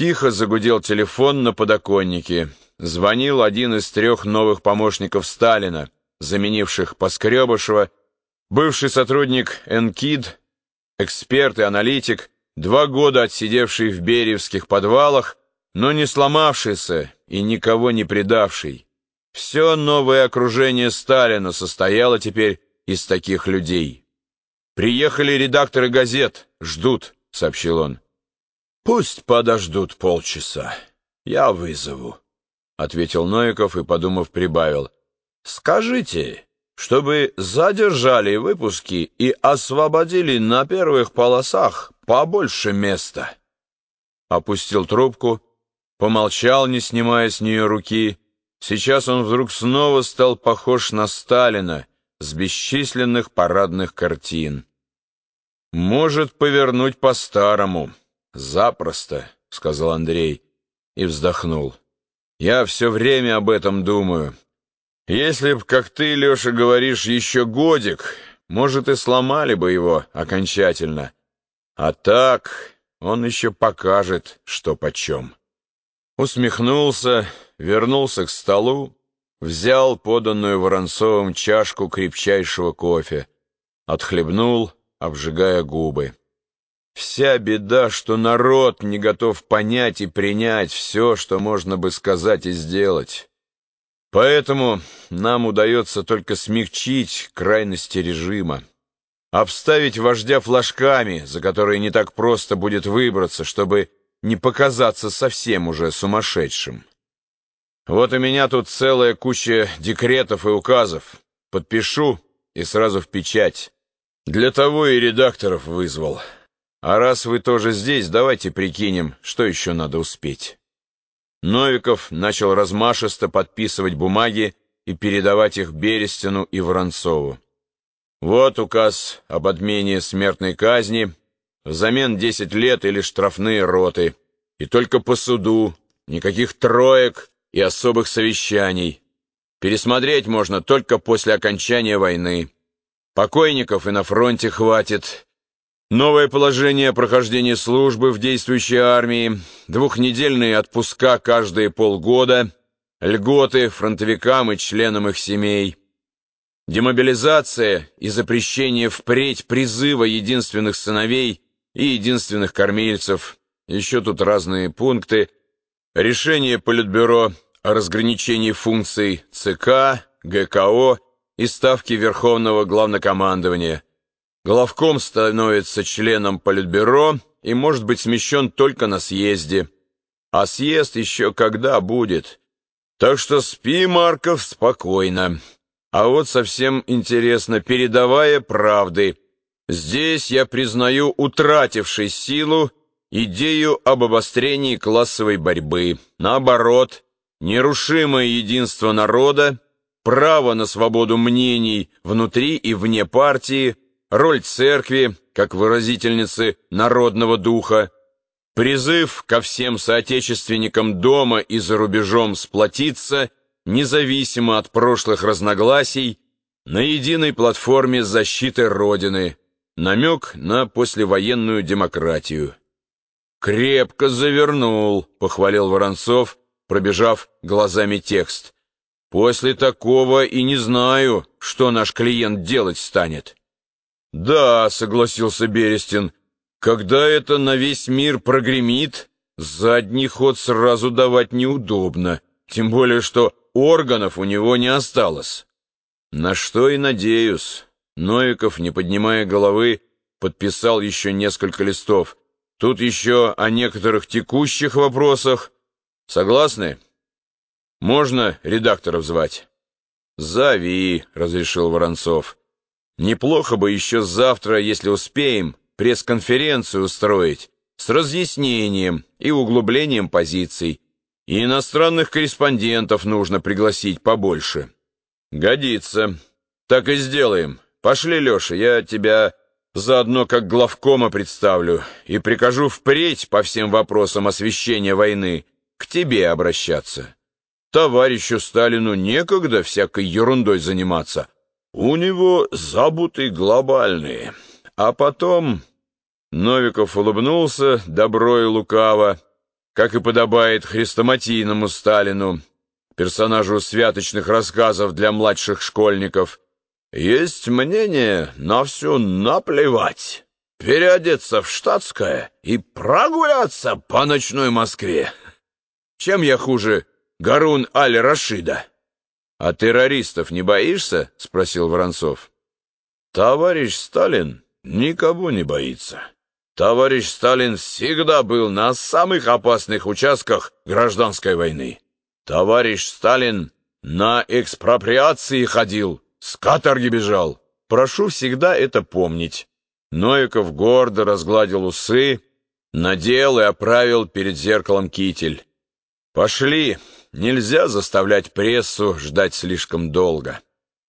Тихо загудел телефон на подоконнике. Звонил один из трех новых помощников Сталина, заменивших Поскребышева, бывший сотрудник НКИД, эксперт и аналитик, два года отсидевший в бериевских подвалах, но не сломавшийся и никого не предавший. Все новое окружение Сталина состояло теперь из таких людей. «Приехали редакторы газет, ждут», — сообщил он. «Пусть подождут полчаса, я вызову», — ответил Новиков и, подумав, прибавил. «Скажите, чтобы задержали выпуски и освободили на первых полосах побольше места». Опустил трубку, помолчал, не снимая с нее руки. Сейчас он вдруг снова стал похож на Сталина с бесчисленных парадных картин. «Может повернуть по-старому. Запросто», — сказал Андрей и вздохнул. «Я все время об этом думаю. Если б, как ты, Леша, говоришь, еще годик, может, и сломали бы его окончательно. А так он еще покажет, что почем». Усмехнулся, вернулся к столу, взял поданную Воронцовым чашку крепчайшего кофе, отхлебнул, обжигая губы. Вся беда, что народ не готов понять и принять все, что можно бы сказать и сделать. Поэтому нам удается только смягчить крайности режима, обставить вождя флажками, за которые не так просто будет выбраться, чтобы не показаться совсем уже сумасшедшим. Вот у меня тут целая куча декретов и указов. Подпишу и сразу в печать. Для того и редакторов вызвал. А раз вы тоже здесь, давайте прикинем, что еще надо успеть. Новиков начал размашисто подписывать бумаги и передавать их Берестину и Воронцову. Вот указ об отмене смертной казни, взамен 10 лет или штрафные роты, и только по суду, никаких троек и особых совещаний. Пересмотреть можно только после окончания войны. Покойников и на фронте хватит. Новое положение прохождения службы в действующей армии, двухнедельные отпуска каждые полгода, льготы фронтовикам и членам их семей, демобилизация и запрещение впредь призыва единственных сыновей и единственных кормильцев, еще тут разные пункты, решение Политбюро о разграничении функций ЦК, ГКО и Ставки Верховного Главнокомандования. Главком становится членом Политбюро и может быть смещен только на съезде. А съезд еще когда будет. Так что спи, Марков, спокойно. А вот совсем интересно, передавая правды. Здесь я признаю утратившей силу идею об обострении классовой борьбы. Наоборот, нерушимое единство народа право на свободу мнений внутри и вне партии, роль церкви как выразительницы народного духа, призыв ко всем соотечественникам дома и за рубежом сплотиться, независимо от прошлых разногласий, на единой платформе защиты Родины, намек на послевоенную демократию. «Крепко завернул», — похвалил Воронцов, пробежав глазами текст. После такого и не знаю, что наш клиент делать станет. Да, согласился Берестин, когда это на весь мир прогремит, задний ход сразу давать неудобно, тем более что органов у него не осталось. На что и надеюсь. Новиков, не поднимая головы, подписал еще несколько листов. Тут еще о некоторых текущих вопросах. Согласны? Можно редакторов звать?» «Зови», — разрешил Воронцов. «Неплохо бы еще завтра, если успеем, пресс-конференцию устроить с разъяснением и углублением позиций. И иностранных корреспондентов нужно пригласить побольше». «Годится. Так и сделаем. Пошли, Леша, я тебя заодно как главкома представлю и прикажу впредь по всем вопросам освещения войны к тебе обращаться». Товарищу Сталину некогда всякой ерундой заниматься. У него забуты глобальные. А потом... Новиков улыбнулся, добро и лукаво. как и подобает хрестоматийному Сталину, персонажу святочных рассказов для младших школьников, есть мнение на все наплевать, переодеться в штатское и прогуляться по ночной Москве. Чем я хуже Гарун Аль-Рашида? «А террористов не боишься?» — спросил Воронцов. «Товарищ Сталин никого не боится. Товарищ Сталин всегда был на самых опасных участках гражданской войны. Товарищ Сталин на экспроприации ходил, с каторги бежал. Прошу всегда это помнить». Новиков гордо разгладил усы, надел и оправил перед зеркалом китель. «Пошли!» Нельзя заставлять прессу ждать слишком долго.